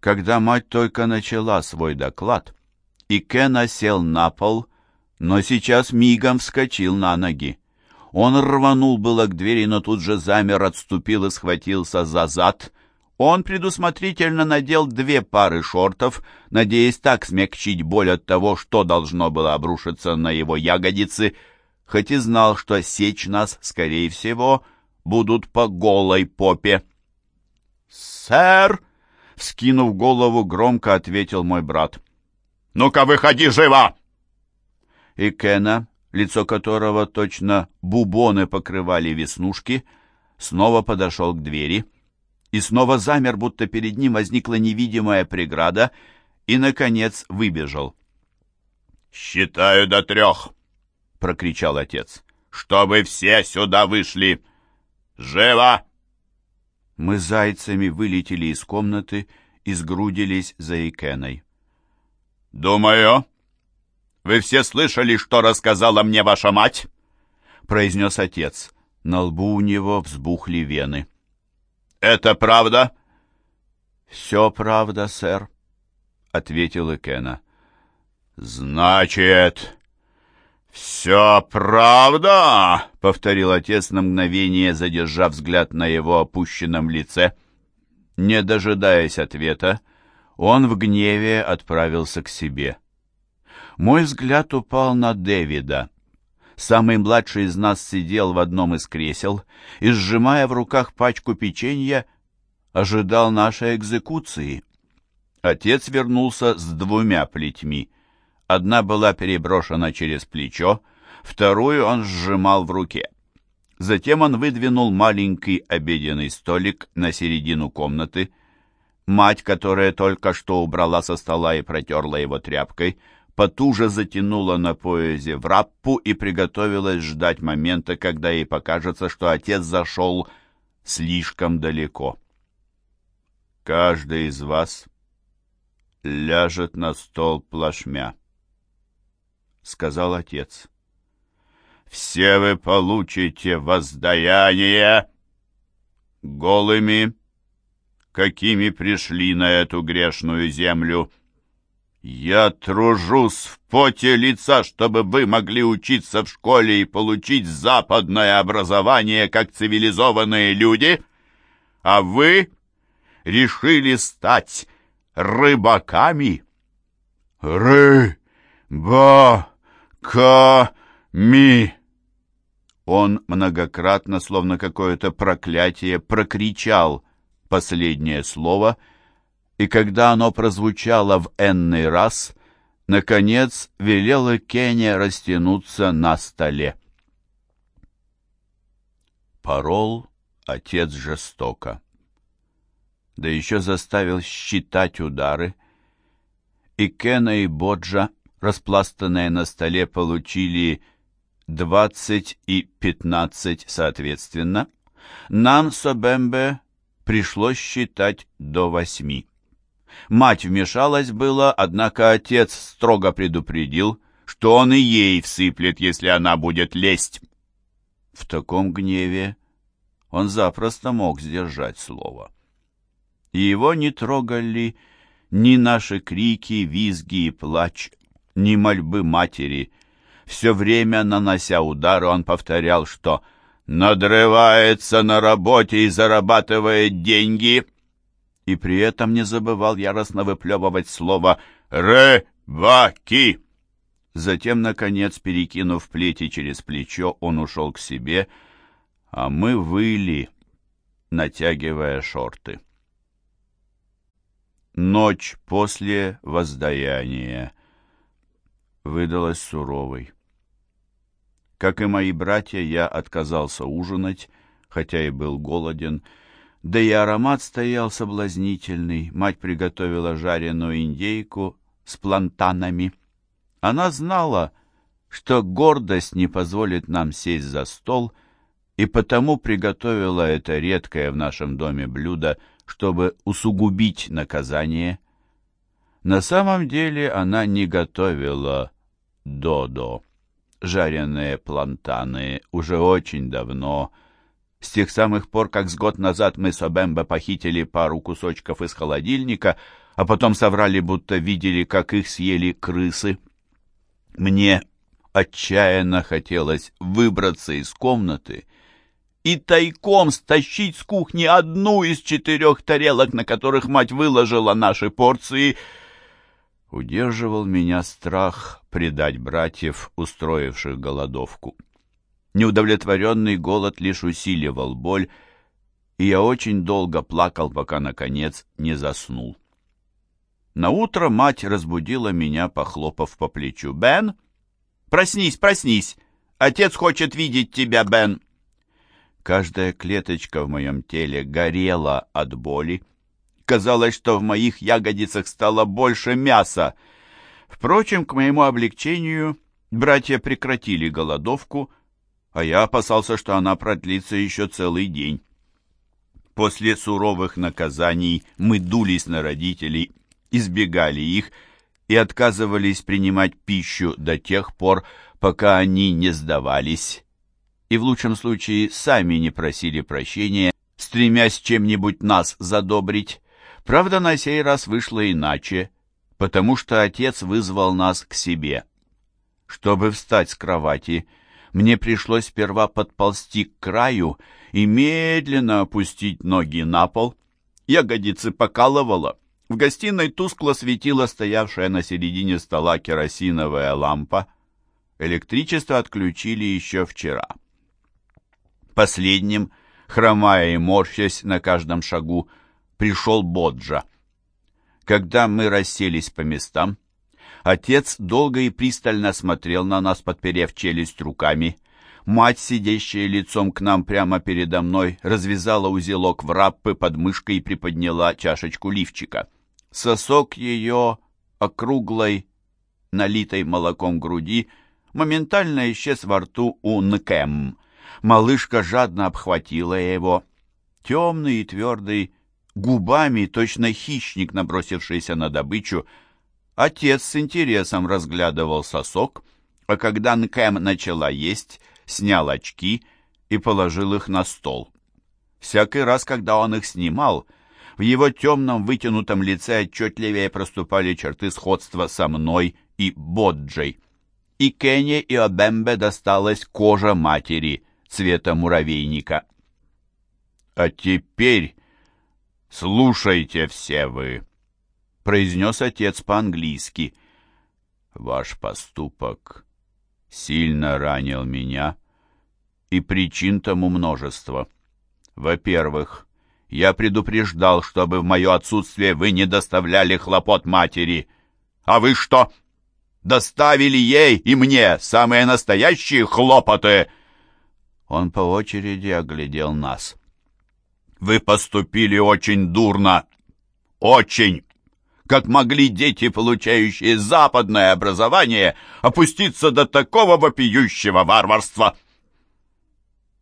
Когда мать только начала свой доклад, и Кена сел на пол, но сейчас мигом вскочил на ноги. Он рванул было к двери, но тут же замер, отступил и схватился за зад. Он предусмотрительно надел две пары шортов, надеясь так смягчить боль от того, что должно было обрушиться на его ягодицы, хоть и знал, что сечь нас, скорее всего, будут по голой попе. «Сэр!» — вскинув голову, громко ответил мой брат. «Ну-ка, выходи живо!» И Кена, лицо которого точно бубоны покрывали веснушки, снова подошел к двери и снова замер, будто перед ним возникла невидимая преграда, и, наконец, выбежал. «Считаю до трех!» — прокричал отец. «Чтобы все сюда вышли! Живо!» Мы зайцами вылетели из комнаты и сгрудились за Икеной. «Думаю, вы все слышали, что рассказала мне ваша мать?» произнес отец. На лбу у него взбухли вены. «Это правда?» «Все правда, сэр», — ответил Икена. «Значит, все правда?» — повторил отец на мгновение, задержав взгляд на его опущенном лице. Не дожидаясь ответа, он в гневе отправился к себе. Мой взгляд упал на Дэвида. Самый младший из нас сидел в одном из кресел и, сжимая в руках пачку печенья, ожидал нашей экзекуции. Отец вернулся с двумя плетьми. Одна была переброшена через плечо, вторую он сжимал в руке. Затем он выдвинул маленький обеденный столик на середину комнаты. Мать, которая только что убрала со стола и протерла его тряпкой, потуже затянула на поясе в раппу и приготовилась ждать момента, когда ей покажется, что отец зашел слишком далеко. «Каждый из вас ляжет на стол плашмя», — сказал отец. «Все вы получите воздаяние голыми, какими пришли на эту грешную землю». Я тружусь в поте лица, чтобы вы могли учиться в школе и получить западное образование, как цивилизованные люди, а вы решили стать рыбаками. Ры-ба-ка-ми. Он многократно, словно какое-то проклятие, прокричал последнее слово — и когда оно прозвучало в энный раз, наконец велела Кене растянуться на столе. Порол отец жестоко. Да еще заставил считать удары, и Кена и Боджа, распластанные на столе, получили двадцать и пятнадцать соответственно. Нам с Обембе пришлось считать до восьми. Мать вмешалась было, однако отец строго предупредил, что он и ей всыплет, если она будет лезть. В таком гневе он запросто мог сдержать слово. Его не трогали ни наши крики, визги и плач, ни мольбы матери. Все время, нанося удары, он повторял, что «надрывается на работе и зарабатывает деньги», и при этом не забывал яростно выплевывать слово «рыбаки». Затем, наконец, перекинув плети через плечо, он ушел к себе, а мы выли, натягивая шорты. Ночь после воздаяния выдалась суровой. Как и мои братья, я отказался ужинать, хотя и был голоден, да и аромат стоял соблазнительный. Мать приготовила жареную индейку с плантанами. Она знала, что гордость не позволит нам сесть за стол, и потому приготовила это редкое в нашем доме блюдо, чтобы усугубить наказание. На самом деле она не готовила додо. Жареные плантаны уже очень давно — с тех самых пор, как с год назад мы с Обембо похитили пару кусочков из холодильника, а потом соврали, будто видели, как их съели крысы. Мне отчаянно хотелось выбраться из комнаты и тайком стащить с кухни одну из четырех тарелок, на которых мать выложила наши порции. Удерживал меня страх предать братьев, устроивших голодовку. Неудовлетворенный голод лишь усиливал боль, и я очень долго плакал, пока, наконец, не заснул. На утро мать разбудила меня, похлопав по плечу. «Бен, проснись, проснись! Отец хочет видеть тебя, Бен!» Каждая клеточка в моем теле горела от боли. Казалось, что в моих ягодицах стало больше мяса. Впрочем, к моему облегчению, братья прекратили голодовку, а я опасался, что она продлится еще целый день. После суровых наказаний мы дулись на родителей, избегали их и отказывались принимать пищу до тех пор, пока они не сдавались и в лучшем случае сами не просили прощения, стремясь чем-нибудь нас задобрить. Правда, на сей раз вышло иначе, потому что отец вызвал нас к себе. Чтобы встать с кровати, мне пришлось сперва подползти к краю и медленно опустить ноги на пол. Ягодицы покалывало. В гостиной тускло светила стоявшая на середине стола керосиновая лампа. Электричество отключили еще вчера. Последним, хромая и морщась на каждом шагу, пришел Боджа. Когда мы расселись по местам, отец долго и пристально смотрел на нас, подперев челюсть руками. Мать, сидящая лицом к нам прямо передо мной, развязала узелок в раппы под мышкой и приподняла чашечку лифчика. Сосок ее округлой, налитой молоком груди, моментально исчез во рту у Нкэм. Малышка жадно обхватила его. Темный и твердый, губами, точно хищник, набросившийся на добычу. Отец с интересом разглядывал сосок, а когда Нкэм начала есть, снял очки и положил их на стол. Всякий раз, когда он их снимал, в его темном вытянутом лице отчетливее проступали черты сходства со мной и Боджей. И Кенни и Обембе досталась кожа матери, цвета муравейника. «А теперь слушайте все вы», — произнес отец по-английски. «Ваш поступок сильно ранил меня, и причин тому множество. Во-первых, я предупреждал, чтобы в мое отсутствие вы не доставляли хлопот матери. А вы что? Доставили ей и мне самые настоящие хлопоты!» Он по очереди оглядел нас. «Вы поступили очень дурно! Очень! Как могли дети, получающие западное образование, опуститься до такого вопиющего варварства?»